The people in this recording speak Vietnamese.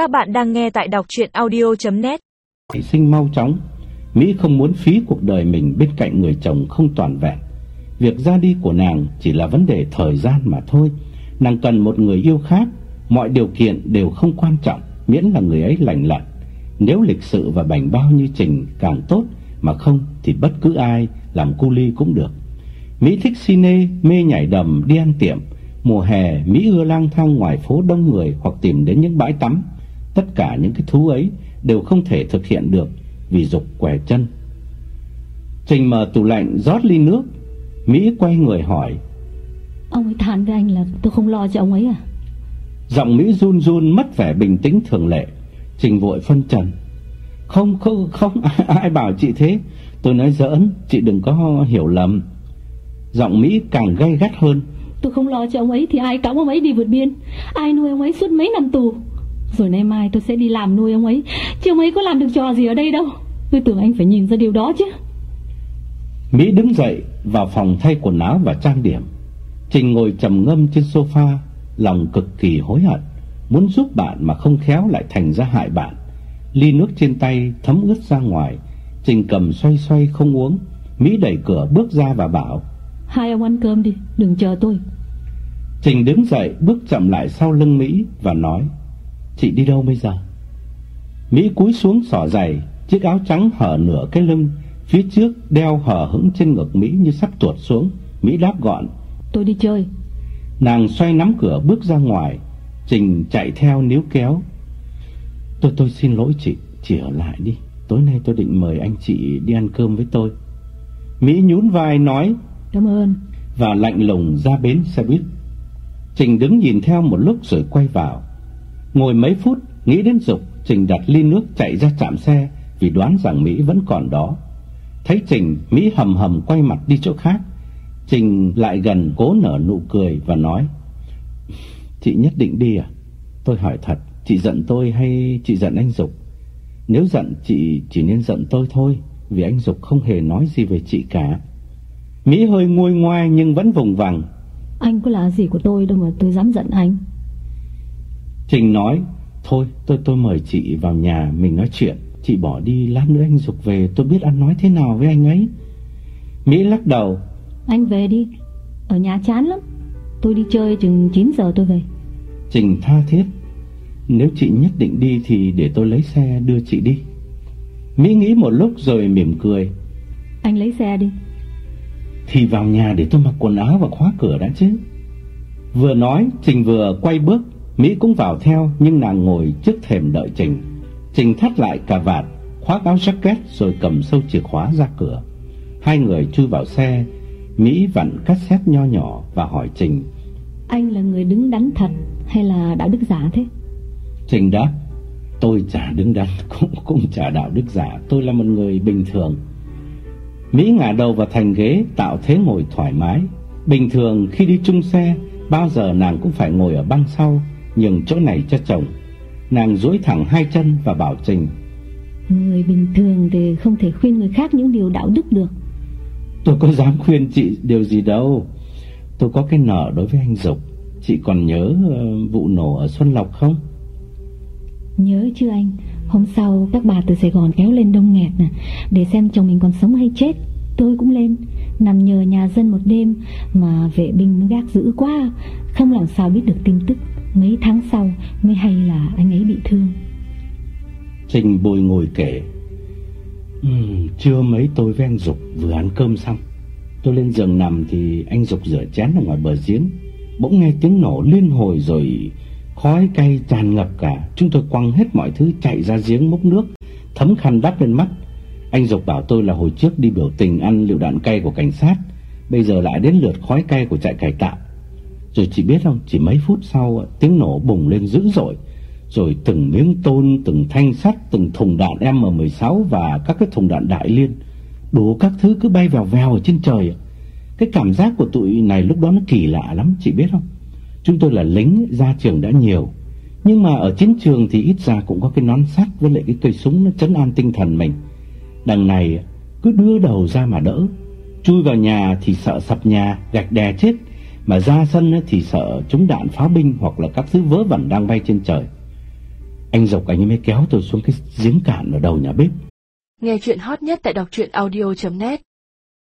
Các bạn đang nghe tại đọc chuyện audio.net Sinh mau chóng Mỹ không muốn phí cuộc đời mình bên cạnh người chồng không toàn vẹn. Việc ra đi của nàng chỉ là vấn đề thời gian mà thôi. Nàng cần một người yêu khác Mọi điều kiện đều không quan trọng Miễn là người ấy lành lặn. Nếu lịch sự và bảnh bao như Trình càng tốt Mà không thì bất cứ ai làm cu ly cũng được. Mỹ thích cine, mê nhảy đầm, đi ăn tiệm. Mùa hè Mỹ ưa lang thang ngoài phố đông người Hoặc tìm đến những bãi tắm. Tất cả những cái thú ấy Đều không thể thực hiện được Vì dục què chân. Trình mở tủ lạnh rót ly nước Mỹ quay người hỏi. Ông ấy than với anh là tôi không lo cho ông ấy à? Giọng Mỹ run run mất vẻ bình tĩnh thường lệ. Trình vội phân trần. Không không không ai bảo chị thế? Tôi nói giỡn Chị đừng có hiểu lầm. Giọng Mỹ càng gay gắt hơn. Tôi không lo cho ông ấy thì ai cõng ông ấy đi vượt biên? Ai nuôi ông ấy suốt mấy năm tù Rồi nay mai tôi sẽ đi làm nuôi ông ấy. Chứ ông ấy có làm được trò gì ở đây đâu. Tôi tưởng anh phải nhìn ra điều đó chứ. Mỹ đứng dậy vào phòng thay quần áo và trang điểm. Trình ngồi trầm ngâm trên sofa Lòng cực kỳ hối hận Muốn giúp bạn mà không khéo lại thành ra hại bạn. Ly nước trên tay thấm ướt ra ngoài Trình cầm xoay xoay không uống. Mỹ đẩy cửa bước ra và bảo Hai ông ăn cơm đi Đừng chờ tôi. Trình đứng dậy bước chậm lại sau lưng Mỹ Và nói Chị đi đâu bây giờ? Mỹ cúi xuống xỏ giày Chiếc áo trắng hở nửa cái lưng Phía trước đeo hở hững trên ngực Mỹ như sắp tuột xuống. Mỹ đáp gọn Tôi đi chơi. Nàng xoay nắm cửa bước ra ngoài Trình chạy theo níu kéo. Tôi tôi xin lỗi chị Chị ở lại đi. Tối nay tôi định mời anh chị đi ăn cơm với tôi. Mỹ nhún vai nói Cảm ơn. Và lạnh lùng ra bến xe buýt. Trình đứng nhìn theo một lúc rồi quay vào Ngồi mấy phút, Nghĩ đến Dục, Trình đặt ly nước chạy ra chạm xe Vì đoán rằng Mỹ vẫn còn đó. Thấy Trình, Mỹ hầm hầm quay mặt đi chỗ khác. Trình lại gần cố nở nụ cười và nói, Chị nhất định đi à? Tôi hỏi thật, Chị giận tôi hay chị giận anh Dục? Nếu giận chị, chỉ nên giận tôi thôi, Vì anh Dục không hề nói gì về chị cả. Mỹ hơi nguôi ngoai nhưng vẫn vùng vằng. Anh có là gì của tôi đâu mà tôi dám giận anh? Trình nói Thôi tôi tôi mời chị vào nhà mình nói chuyện. Chị bỏ đi lát nữa anh Dục về Tôi biết ăn nói thế nào với anh ấy. Mỹ lắc đầu Anh về đi Ở nhà chán lắm. Tôi đi chơi chừng 9 giờ tôi về. Trình tha thiết Nếu chị nhất định đi thì để tôi lấy xe đưa chị đi. Mỹ nghĩ một lúc rồi mỉm cười Anh lấy xe đi. Thì vào nhà để tôi mặc quần áo và khóa cửa đã chứ. Vừa nói Trình vừa quay bước Mỹ cũng vào theo nhưng nàng ngồi trước thềm đợi Trình. Trình thắt lại cà vạt Khoác áo jacket rồi cầm sâu chìa khóa ra cửa. Hai người chui vào xe. Mỹ vặn cassette nho nhỏ và hỏi Trình. Anh là người đứng đắn thật Hay là đạo đức giả thế? Trình đáp Tôi chả đứng đắn cũng, cũng chả đạo đức giả. Tôi là một người bình thường. Mỹ ngả đầu vào thành ghế Tạo thế ngồi thoải mái. Bình thường khi đi chung xe Bao giờ nàng cũng phải ngồi ở băng sau Nhường chỗ này cho chồng Nàng duỗi thẳng hai chân và bảo Trình. Người bình thường thì không thể khuyên người khác những điều đạo đức được. Tôi có dám khuyên chị điều gì đâu. Tôi có cái nợ đối với anh Dục. Chị còn nhớ uh, vụ nổ ở Xuân Lộc không? Nhớ chứ anh? Hôm sau các bà từ Sài Gòn kéo lên đông nghẹt nè Để xem chồng mình còn sống hay chết. Tôi cũng lên Nằm nhờ nhà dân một đêm Mà vệ binh nó gác dữ quá Không làm sao biết được tin tức Mấy tháng sau mới hay là anh ấy bị thương. Trình bồi ngồi kể. Ừ, Trưa mấy tôi với anh Dục vừa ăn cơm xong. Tôi lên giường nằm thì anh Dục rửa chén ở ngoài bờ giếng. Bỗng nghe tiếng nổ liên hồi rồi Khói cay tràn ngập cả. Chúng tôi quăng hết mọi thứ chạy ra giếng múc nước Thấm khăn đắp lên mắt. Anh Dục bảo tôi là hồi trước đi biểu tình ăn lựu đạn cay của cảnh sát Bây giờ lại đến lượt khói cay của trại cải tạo rồi chị biết không? Chỉ mấy phút sau, tiếng nổ bùng lên dữ dội. Rồi từng miếng tôn, Từng thanh sắt, Từng thùng đạn M16 Và các cái thùng đạn đại liên. Đủ các thứ cứ bay vèo vèo ở trên trời Cái cảm giác của tụi này lúc đó nó kỳ lạ lắm, Chị biết không? Chúng tôi là lính, ra trường đã nhiều. Nhưng mà ở chiến trường thì ít ra cũng có cái nón sắt Với lại cái cây súng nó chấn an tinh thần mình. Đằng này, cứ đưa đầu ra mà đỡ. Chui vào nhà thì sợ sập nhà, Gạch đè chết. Mà ra sân thì sợ trúng đạn pháo binh Hoặc là các thứ vớ vẩn đang bay trên trời. Anh dọc anh ấy mới kéo tôi xuống cái giếng cạn ở đầu nhà bếp. Nghe chuyện hot nhất tại đọc truyện audio.net